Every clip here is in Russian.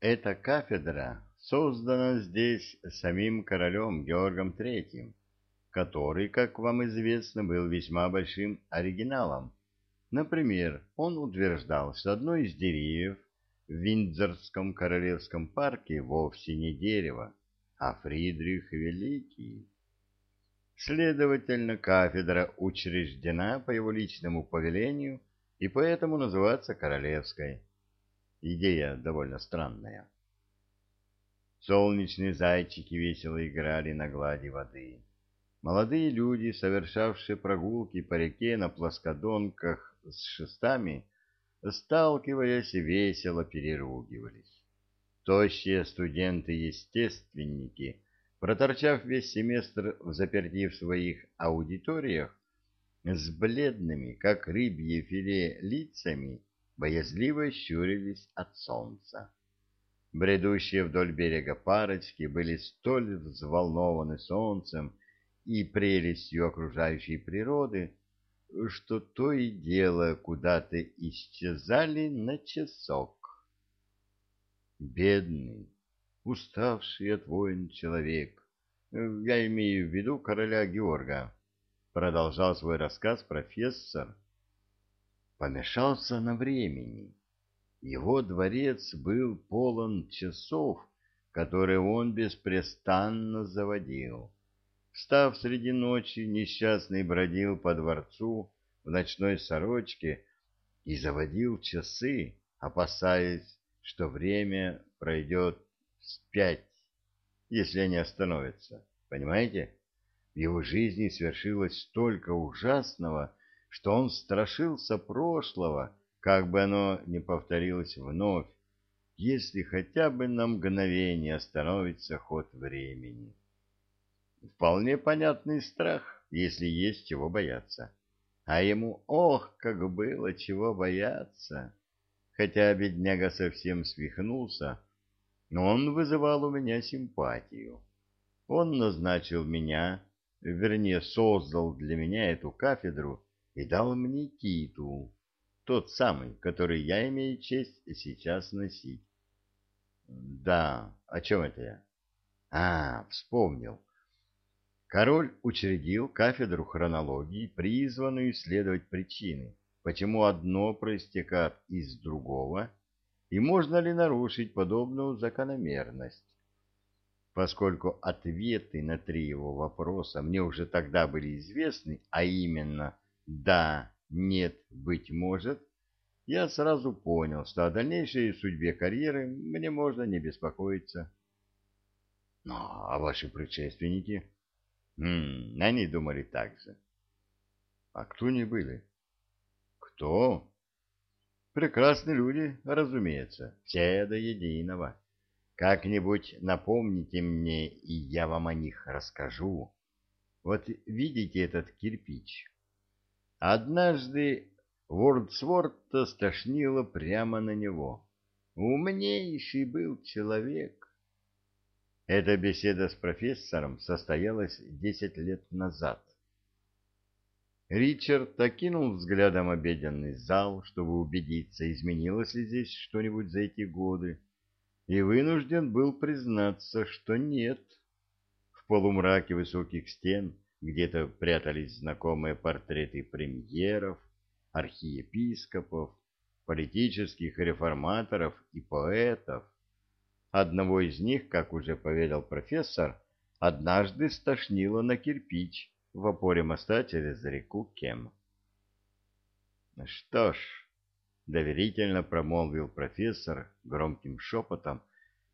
Эта кафедра создана здесь самим королем Георгом III, который, как вам известно, был весьма большим оригиналом. Например, он утверждал, что одно из деревьев в Виндзорском королевском парке вовсе не дерево, а Фридрих Великий. Следовательно, кафедра учреждена по его личному повелению и поэтому называется королевской. Идея довольно странная. Солнечные зайчики весело играли на глади воды. Молодые люди, совершавшие прогулки по реке на плоскодонках с шестами, сталкиваясь, весело переругивались. Тощие студенты-естественники, проторчав весь семестр в заперти в своих аудиториях, с бледными, как рыбье филе, лицами, боязливо щурились от солнца. Бредущие вдоль берега парочки были столь взволнованы солнцем и прелестью окружающей природы, что то и дело куда-то исчезали на часок. Бедный, уставший от войн человек, я имею в виду короля Георга, продолжал свой рассказ профессор, помешался на времени. Его дворец был полон часов, которые он беспрестанно заводил. Встав среди ночи, несчастный бродил по дворцу в ночной сорочке и заводил часы, опасаясь, что время пройдет вспять, если они остановятся. Понимаете? В его жизни свершилось столько ужасного, что он страшился прошлого, как бы оно ни повторилось вновь, если хотя бы на мгновение остановится ход времени. Вполне понятный страх, если есть чего бояться. А ему, ох, как было чего бояться! Хотя бедняга совсем свихнулся, но он вызывал у меня симпатию. Он назначил меня, вернее, создал для меня эту кафедру и дал мне титул, тот самый, который я имею честь сейчас носить. Да, о чем это я? А, вспомнил. Король учредил кафедру хронологии, призванную исследовать причины, почему одно проистекает из другого, и можно ли нарушить подобную закономерность. Поскольку ответы на три его вопроса мне уже тогда были известны, а именно «да», «нет», «быть может», я сразу понял, что о дальнейшей судьбе карьеры мне можно не беспокоиться. Ну, а ваши предшественники? Хм, они думали так же. А кто они были? Кто? Прекрасные люди, разумеется, все до единого. Как-нибудь напомните мне, и я вам о них расскажу. Вот видите этот кирпич? Однажды Вордсворта стошнило прямо на него. Умнейший был человек. Эта беседа с профессором состоялась десять лет назад. Ричард окинул взглядом обеденный зал, чтобы убедиться, изменилось ли здесь что-нибудь за эти годы, и вынужден был признаться, что нет. В полумраке высоких стен где-то прятались знакомые портреты премьеров, архиепископов, политических реформаторов и поэтов. Одного из них, как уже поведал профессор, однажды стошнило на кирпич в опоре моста через реку Кем. «Что ж», — доверительно промолвил профессор громким шепотом,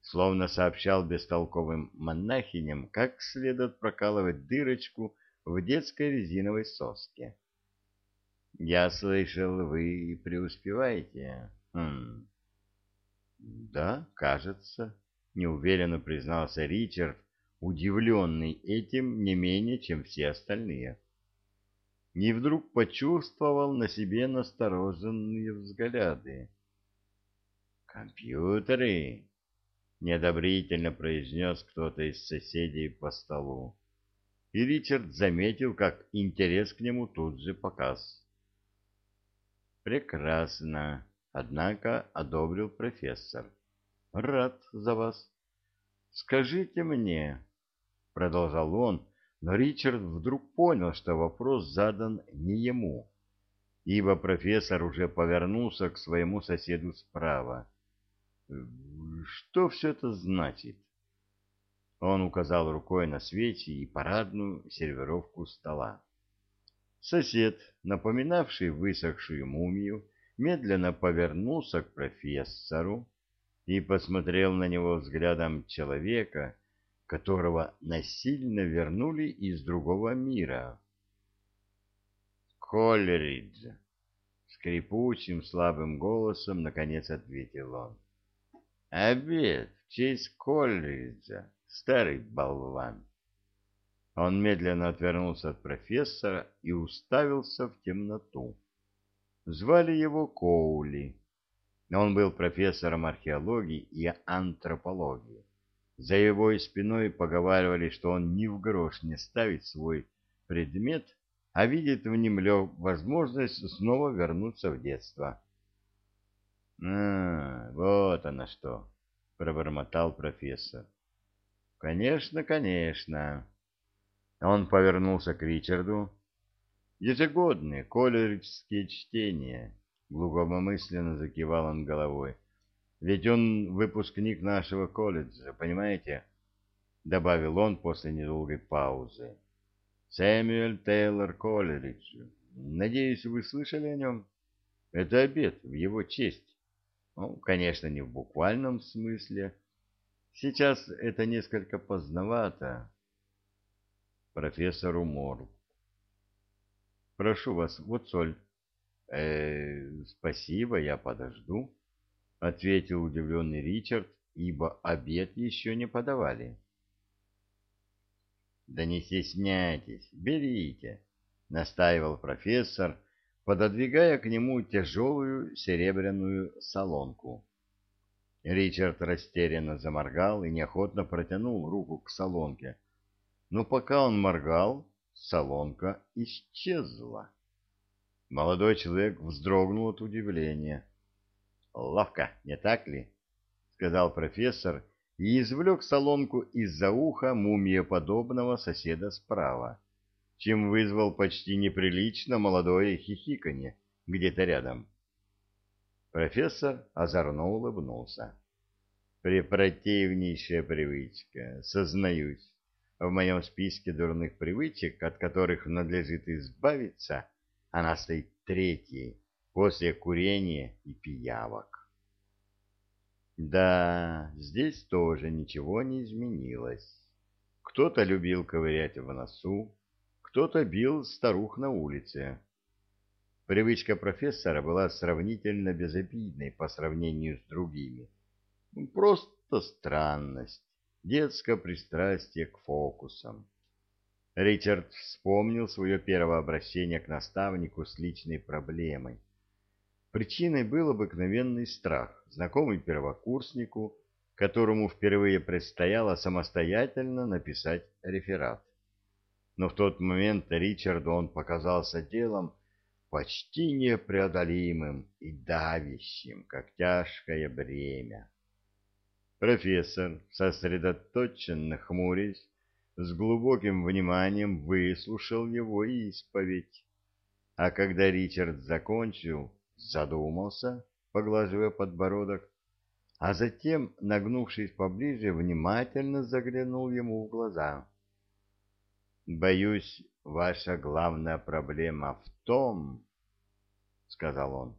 словно сообщал бестолковым монахиням, как следует прокалывать дырочку в детской резиновой соске. «Я слышал, вы преуспеваете. Хм. Да, кажется, неуверенно признался Ричард, удивленный этим не менее, чем все остальные. И вдруг почувствовал на себе настороженные взгляды. «Компьютеры!» — неодобрительно произнес кто-то из соседей по столу. И Ричард заметил, как интерес к нему тут же показ. «Прекрасно!» Однако одобрил профессор. рад за вас. Скажите мне, — продолжал он, но Ричард вдруг понял, что вопрос задан не ему, ибо профессор уже повернулся к своему соседу справа. Что все это значит? Он указал рукой на свечи и парадную сервировку стола. Сосед, напоминавший высохшую мумию, медленно повернулся к профессору и посмотрел на него взглядом человека, которого насильно вернули из другого мира. «Колеридж!» — скрипучим слабым голосом наконец ответил он. «Обед в честь Колериджа, старый болван!» Он медленно отвернулся от профессора и уставился в темноту. Звали его Коули. Он был профессором археологии и антропологии. За его спиной поговаривали, что он ни в грош не ставит свой предмет, а видит в нем возможность снова вернуться в детство. — А, вот оно что! — пробормотал профессор. — Конечно, конечно. Он повернулся к Ричарду. Ежегодные колледжские чтения, глубокомысленно закивал он головой. Ведь он выпускник нашего колледжа, понимаете? Добавил он после недолгой паузы. Сэмюэль Тейлор Коллеридж. Надеюсь, вы слышали о нем? Это обед в его честь. Ну, конечно, не в буквальном смысле. Сейчас это несколько поздновато. Профессор умолк. Прошу вас, вот соль. Э, спасибо, я подожду, ответил удивленный Ричард, ибо обед еще не подавали. Да не стесняйтесь, берите, настаивал профессор, пододвигая к нему тяжелую серебряную солонку. Ричард растерянно заморгал и неохотно протянул руку к солонке. Но пока он моргал, Солонка исчезла. Молодой человек вздрогнул от удивления. «Ловко, не так ли?» — сказал профессор и извлек солонку из-за уха мумиеподобного соседа справа, чем вызвал почти неприлично молодое хихиканье где-то рядом. Профессор озорно улыбнулся. «Препротивнейшая привычка, сознаюсь. В моем списке дурных привычек, от которых надлежит избавиться, она стоит третьей, после курения и пиявок. Да, здесь тоже ничего не изменилось. Кто-то любил ковырять в носу, кто-то бил старух на улице. Привычка профессора была сравнительно безобидной по сравнению с другими. Просто странность детское пристрастие к фокусам. Ричард вспомнил свое первое обращение к наставнику с личной проблемой. Причиной был обыкновенный страх, знакомый первокурснику, которому впервые предстояло самостоятельно написать реферат. Но в тот момент Ричарду он показался делом почти непреодолимым и давящим, как тяжкое бремя. Профессор, сосредоточенно хмурясь, с глубоким вниманием выслушал его исповедь. А когда Ричард закончил, задумался, поглаживая подбородок, а затем, нагнувшись поближе, внимательно заглянул ему в глаза. «Боюсь, ваша главная проблема в том, — сказал он,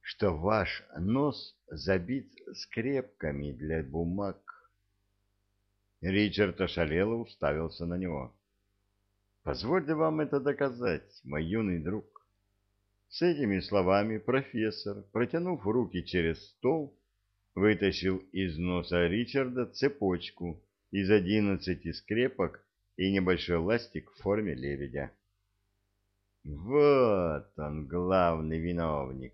что ваш нос забит скрепками для бумаг. Ричард ошалело уставился на него. «Позвольте вам это доказать, мой юный друг». С этими словами профессор, протянув руки через стол, вытащил из носа Ричарда цепочку из одиннадцати скрепок и небольшой ластик в форме лебедя. «Вот он, главный виновник!»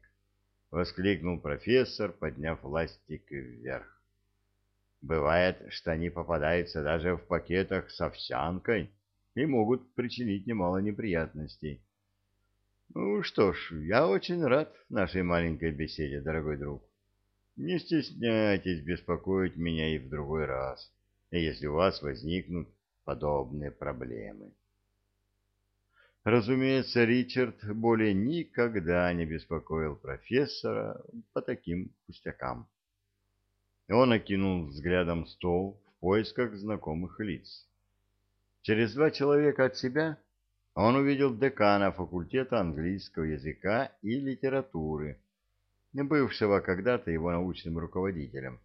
воскликнул профессор, подняв ластик вверх. Бывает, что они попадаются даже в пакетах с овсянкой и могут причинить немало неприятностей. Ну что ж, я очень рад нашей маленькой беседе, дорогой друг. Не стесняйтесь беспокоить меня и в другой раз, если у вас возникнут подобные проблемы. Разумеется, Ричард более никогда не беспокоил профессора по таким пустякам. Он окинул взглядом стол в поисках знакомых лиц. Через два человека от себя он увидел декана факультета английского языка и литературы, бывшего когда-то его научным руководителем.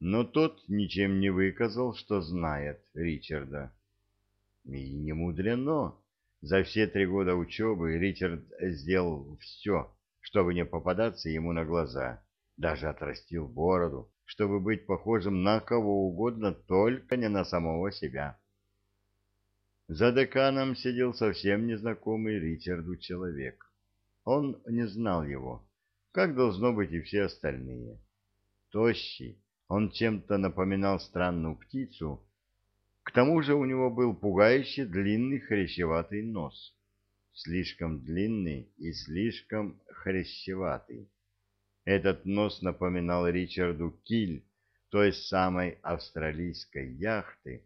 Но тот ничем не выказал, что знает Ричарда. И не мудрено. За все три года учебы Ричард сделал все, чтобы не попадаться ему на глаза. Даже отрастил бороду, чтобы быть похожим на кого угодно, только не на самого себя. За деканом сидел совсем незнакомый Ричарду человек. Он не знал его, как должно быть и все остальные. Тощий, он чем-то напоминал странную птицу, к тому же у него был пугающе длинный хрящеватый нос. Слишком длинный и слишком хрящеватый. Этот нос напоминал Ричарду киль той самой австралийской яхты,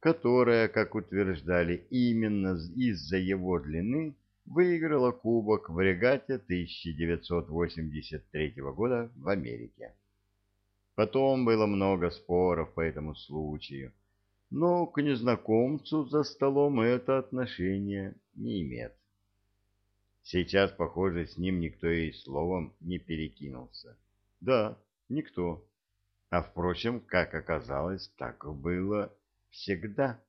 которая, как утверждали, именно из-за его длины выиграла кубок в регате 1983 года в Америке. Потом было много споров по этому случаю, но к незнакомцу за столом это отношение не имеет. Сейчас, похоже, с ним никто и словом не перекинулся. Да, никто. А, впрочем, как оказалось, так было всегда.